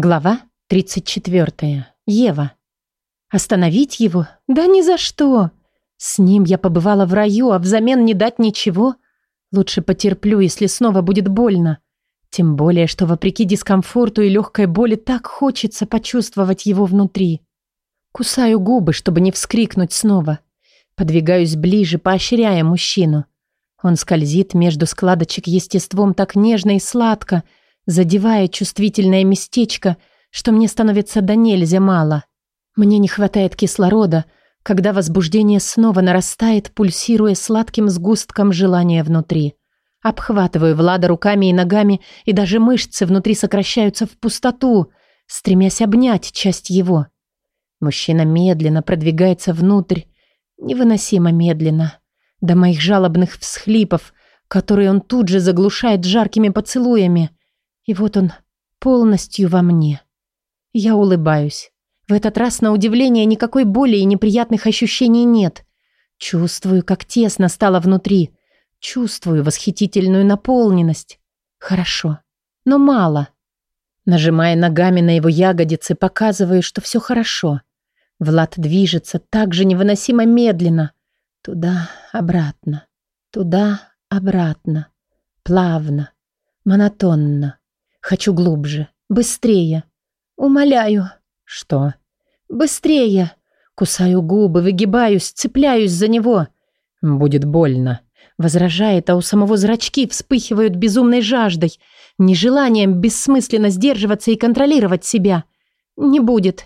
Глава 34. Ева. Остановить его? Да ни за что. С ним я побывала в раю, а взамен не дать ничего. Лучше потерплю, если снова будет больно. Тем более, что вопреки дискомфорту и легкой боли так хочется почувствовать его внутри. Кусаю губы, чтобы не вскрикнуть снова. Подвигаюсь ближе, поощряя мужчину. Он скользит между складочек естеством так нежно и сладко, задевая чувствительное местечко, что мне становится до нельзя мало. Мне не хватает кислорода, когда возбуждение снова нарастает, пульсируя сладким сгустком желания внутри. Обхватываю Влада руками и ногами, и даже мышцы внутри сокращаются в пустоту, стремясь обнять часть его. Мужчина медленно продвигается внутрь, невыносимо медленно, до моих жалобных всхлипов, которые он тут же заглушает жаркими поцелуями. И вот он полностью во мне. Я улыбаюсь. В этот раз, на удивление, никакой боли и неприятных ощущений нет. Чувствую, как тесно стало внутри. Чувствую восхитительную наполненность. Хорошо, но мало. Нажимая ногами на его ягодицы, показываю, что все хорошо. Влад движется так же невыносимо медленно. Туда-обратно, туда-обратно, плавно, монотонно. Хочу глубже, быстрее. Умоляю. Что? Быстрее. Кусаю губы, выгибаюсь, цепляюсь за него. Будет больно. Возражает, а у самого зрачки вспыхивают безумной жаждой, нежеланием бессмысленно сдерживаться и контролировать себя. Не будет.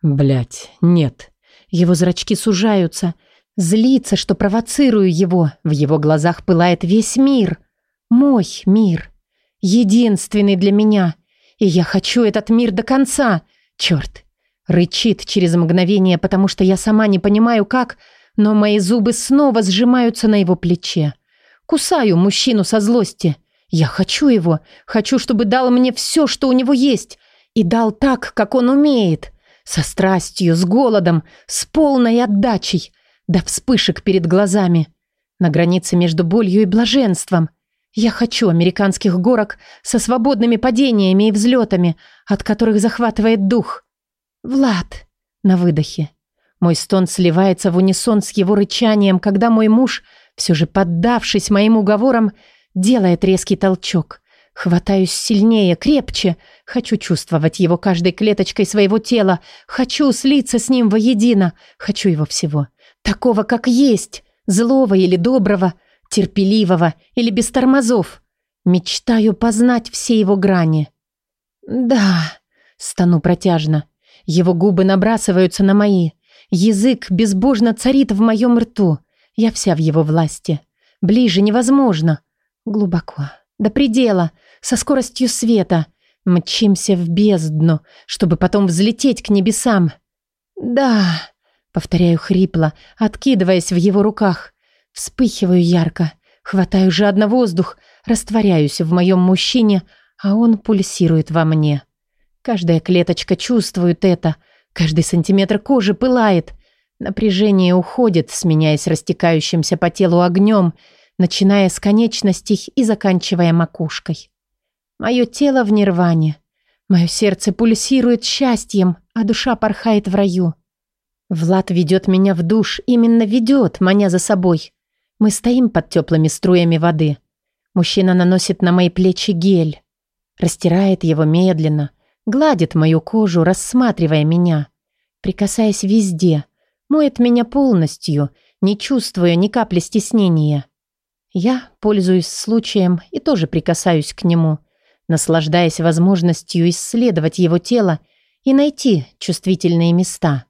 Блять, нет. Его зрачки сужаются. Злится, что провоцирую его. В его глазах пылает весь мир. Мой мир единственный для меня. И я хочу этот мир до конца. Черт. Рычит через мгновение, потому что я сама не понимаю, как, но мои зубы снова сжимаются на его плече. Кусаю мужчину со злости. Я хочу его. Хочу, чтобы дал мне все, что у него есть. И дал так, как он умеет. Со страстью, с голодом, с полной отдачей. До вспышек перед глазами. На границе между болью и блаженством – я хочу американских горок со свободными падениями и взлетами, от которых захватывает дух. Влад, на выдохе. Мой стон сливается в унисон с его рычанием, когда мой муж, все же поддавшись моим уговорам, делает резкий толчок. Хватаюсь сильнее, крепче. Хочу чувствовать его каждой клеточкой своего тела. Хочу слиться с ним воедино. Хочу его всего. Такого, как есть. Злого или доброго – терпеливого или без тормозов. Мечтаю познать все его грани. «Да», — стану протяжно. Его губы набрасываются на мои. Язык безбожно царит в моем рту. Я вся в его власти. Ближе невозможно. Глубоко. До предела. Со скоростью света. Мчимся в бездну, чтобы потом взлететь к небесам. «Да», — повторяю хрипло, откидываясь в его руках. Вспыхиваю ярко, хватаю жадно воздух, растворяюсь в моем мужчине, а он пульсирует во мне. Каждая клеточка чувствует это, каждый сантиметр кожи пылает. Напряжение уходит, сменяясь растекающимся по телу огнем, начиная с конечностей и заканчивая макушкой. Мое тело в нирване. Мое сердце пульсирует счастьем, а душа порхает в раю. Влад ведет меня в душ, именно ведет, маня за собой. Мы стоим под теплыми струями воды. Мужчина наносит на мои плечи гель. Растирает его медленно. Гладит мою кожу, рассматривая меня. Прикасаясь везде. Моет меня полностью. Не чувствуя ни капли стеснения. Я пользуюсь случаем и тоже прикасаюсь к нему. Наслаждаясь возможностью исследовать его тело и найти чувствительные места.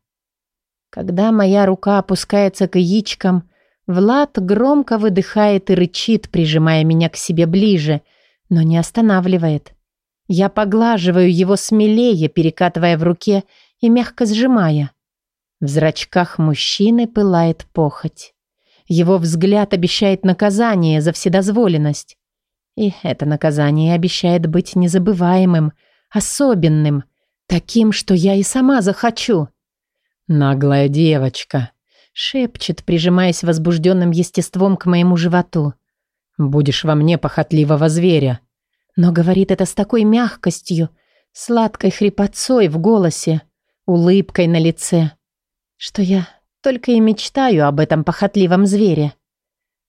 Когда моя рука опускается к яичкам, Влад громко выдыхает и рычит, прижимая меня к себе ближе, но не останавливает. Я поглаживаю его смелее, перекатывая в руке и мягко сжимая. В зрачках мужчины пылает похоть. Его взгляд обещает наказание за вседозволенность. И это наказание обещает быть незабываемым, особенным, таким, что я и сама захочу. «Наглая девочка», шепчет, прижимаясь возбужденным естеством к моему животу. «Будешь во мне похотливого зверя». Но говорит это с такой мягкостью, сладкой хрипотцой в голосе, улыбкой на лице, что я только и мечтаю об этом похотливом звере.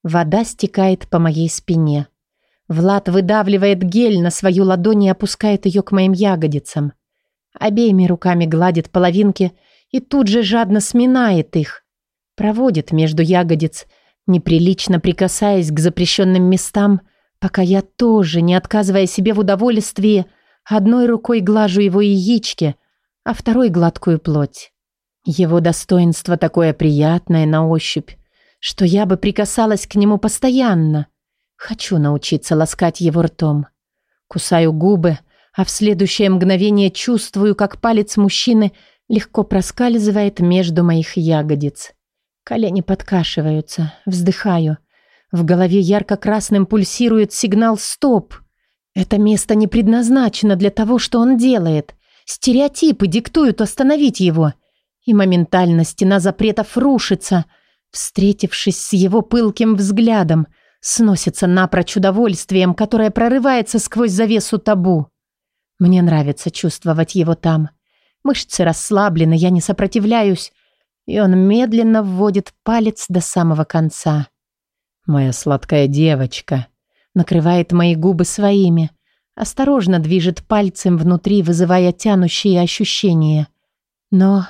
Вода стекает по моей спине. Влад выдавливает гель на свою ладонь и опускает ее к моим ягодицам. Обеими руками гладит половинки и тут же жадно сминает их, проводит между ягодиц, неприлично прикасаясь к запрещенным местам, пока я тоже, не отказывая себе в удовольствии, одной рукой глажу его яички, а второй гладкую плоть. Его достоинство такое приятное на ощупь, что я бы прикасалась к нему постоянно. Хочу научиться ласкать его ртом. Кусаю губы, а в следующее мгновение чувствую, как палец мужчины легко проскальзывает между моих ягодиц. Колени подкашиваются, вздыхаю. В голове ярко-красным пульсирует сигнал «Стоп!». Это место не предназначено для того, что он делает. Стереотипы диктуют остановить его. И моментально стена запретов рушится, встретившись с его пылким взглядом, сносится напрочь удовольствием, которое прорывается сквозь завесу табу. Мне нравится чувствовать его там. Мышцы расслаблены, я не сопротивляюсь, и он медленно вводит палец до самого конца. «Моя сладкая девочка», накрывает мои губы своими, осторожно движет пальцем внутри, вызывая тянущие ощущения. Но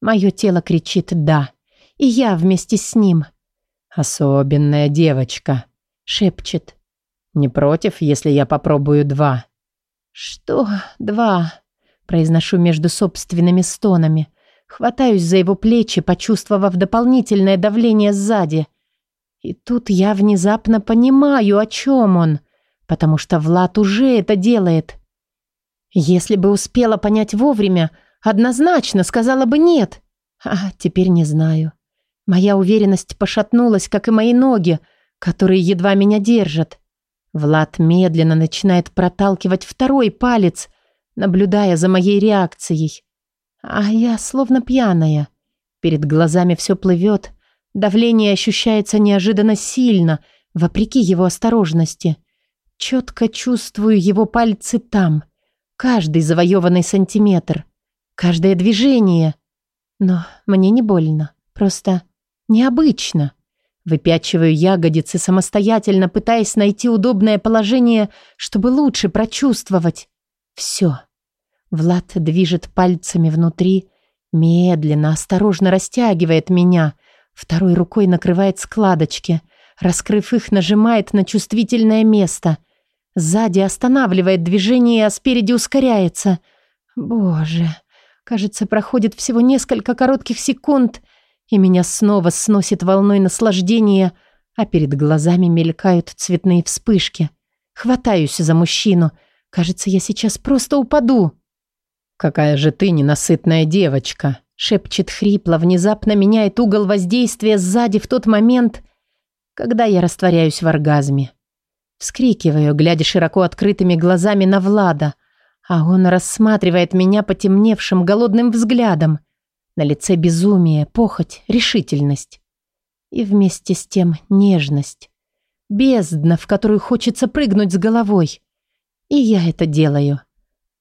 мое тело кричит «да», и я вместе с ним. «Особенная девочка», — шепчет. «Не против, если я попробую два?» «Что два?» — произношу между собственными стонами, Хватаюсь за его плечи, почувствовав дополнительное давление сзади. И тут я внезапно понимаю, о чем он, потому что Влад уже это делает. Если бы успела понять вовремя, однозначно сказала бы «нет». А теперь не знаю. Моя уверенность пошатнулась, как и мои ноги, которые едва меня держат. Влад медленно начинает проталкивать второй палец, наблюдая за моей реакцией. А я словно пьяная. Перед глазами все плывет. Давление ощущается неожиданно сильно, вопреки его осторожности. Четко чувствую его пальцы там. Каждый завоеванный сантиметр. Каждое движение. Но мне не больно. Просто необычно. Выпячиваю ягодицы самостоятельно, пытаясь найти удобное положение, чтобы лучше прочувствовать. Все. Влад движет пальцами внутри, медленно, осторожно растягивает меня, второй рукой накрывает складочки, раскрыв их, нажимает на чувствительное место. Сзади останавливает движение, а спереди ускоряется. Боже, кажется, проходит всего несколько коротких секунд, и меня снова сносит волной наслаждения, а перед глазами мелькают цветные вспышки. Хватаюсь за мужчину. Кажется, я сейчас просто упаду. «Какая же ты ненасытная девочка!» шепчет хрипло, внезапно меняет угол воздействия сзади в тот момент, когда я растворяюсь в оргазме. Вскрикиваю, глядя широко открытыми глазами на Влада, а он рассматривает меня потемневшим голодным взглядом. На лице безумие, похоть, решительность. И вместе с тем нежность. Бездна, в которую хочется прыгнуть с головой. И я это делаю.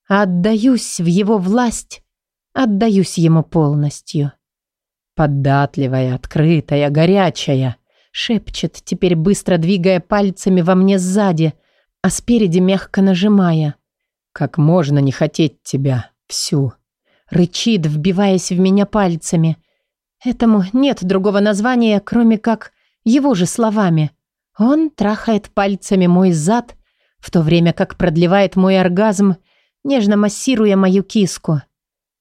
А отдаюсь в его власть, отдаюсь ему полностью. Податливая, открытая, горячая, шепчет, теперь быстро двигая пальцами во мне сзади, а спереди мягко нажимая. «Как можно не хотеть тебя всю?» Рычит, вбиваясь в меня пальцами. Этому нет другого названия, кроме как его же словами. Он трахает пальцами мой зад, в то время как продлевает мой оргазм – нежно массируя мою киску.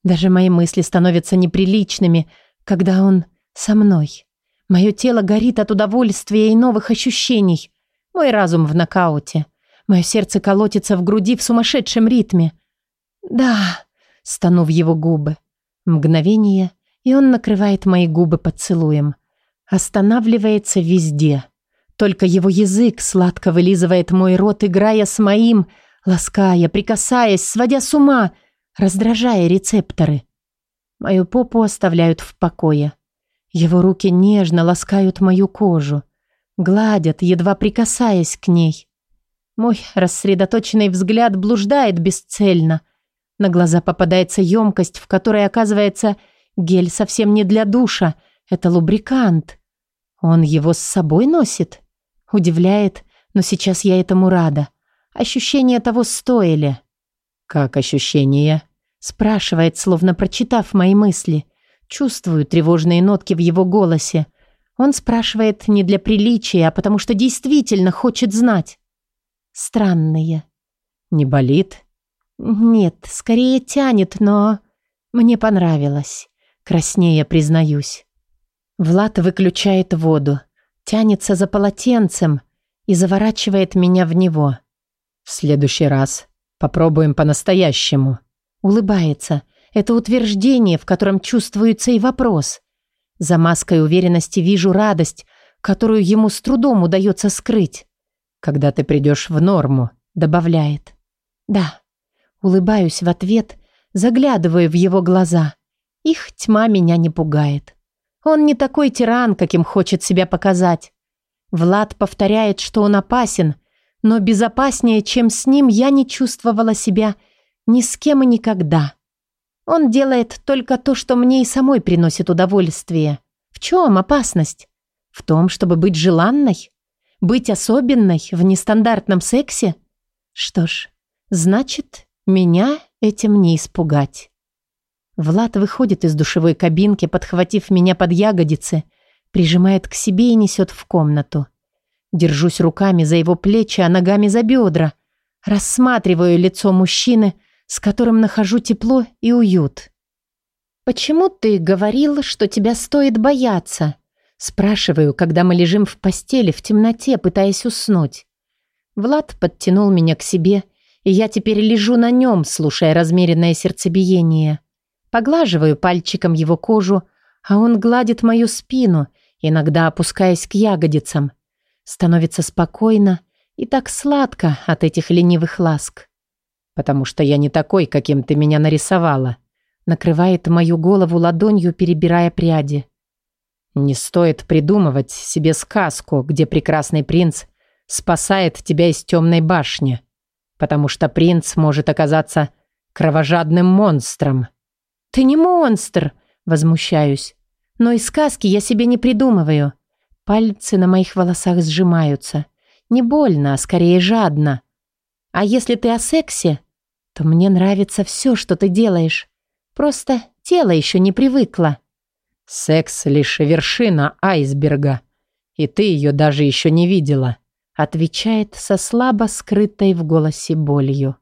Даже мои мысли становятся неприличными, когда он со мной. Мое тело горит от удовольствия и новых ощущений. Мой разум в нокауте. Мое сердце колотится в груди в сумасшедшем ритме. «Да», — стану в его губы. Мгновение, и он накрывает мои губы поцелуем. Останавливается везде. Только его язык сладко вылизывает мой рот, играя с моим — лаская, прикасаясь, сводя с ума, раздражая рецепторы. Мою попу оставляют в покое. Его руки нежно ласкают мою кожу, гладят, едва прикасаясь к ней. Мой рассредоточенный взгляд блуждает бесцельно. На глаза попадается емкость, в которой оказывается гель совсем не для душа, это лубрикант. Он его с собой носит? Удивляет, но сейчас я этому рада. Ощущения того стоили. «Как ощущения?» Спрашивает, словно прочитав мои мысли. Чувствую тревожные нотки в его голосе. Он спрашивает не для приличия, а потому что действительно хочет знать. «Странные». «Не болит?» «Нет, скорее тянет, но...» «Мне понравилось», — краснее признаюсь. Влад выключает воду, тянется за полотенцем и заворачивает меня в него. «В следующий раз попробуем по-настоящему». Улыбается. Это утверждение, в котором чувствуется и вопрос. За маской уверенности вижу радость, которую ему с трудом удается скрыть. «Когда ты придешь в норму», — добавляет. «Да». Улыбаюсь в ответ, заглядываю в его глаза. Их тьма меня не пугает. Он не такой тиран, каким хочет себя показать. Влад повторяет, что он опасен, но безопаснее, чем с ним, я не чувствовала себя ни с кем и никогда. Он делает только то, что мне и самой приносит удовольствие. В чем опасность? В том, чтобы быть желанной? Быть особенной в нестандартном сексе? Что ж, значит, меня этим не испугать. Влад выходит из душевой кабинки, подхватив меня под ягодицы, прижимает к себе и несет в комнату. Держусь руками за его плечи, а ногами за бедра. Рассматриваю лицо мужчины, с которым нахожу тепло и уют. «Почему ты говорил, что тебя стоит бояться?» Спрашиваю, когда мы лежим в постели в темноте, пытаясь уснуть. Влад подтянул меня к себе, и я теперь лежу на нем, слушая размеренное сердцебиение. Поглаживаю пальчиком его кожу, а он гладит мою спину, иногда опускаясь к ягодицам – Становится спокойно и так сладко от этих ленивых ласк. «Потому что я не такой, каким ты меня нарисовала», накрывает мою голову ладонью, перебирая пряди. «Не стоит придумывать себе сказку, где прекрасный принц спасает тебя из темной башни, потому что принц может оказаться кровожадным монстром». «Ты не монстр!» – возмущаюсь. «Но и сказки я себе не придумываю. Пальцы на моих волосах сжимаются. Не больно, а скорее жадно. А если ты о сексе, то мне нравится все, что ты делаешь. Просто тело еще не привыкло. Секс лишь вершина айсберга. И ты ее даже еще не видела. Отвечает со слабо скрытой в голосе болью.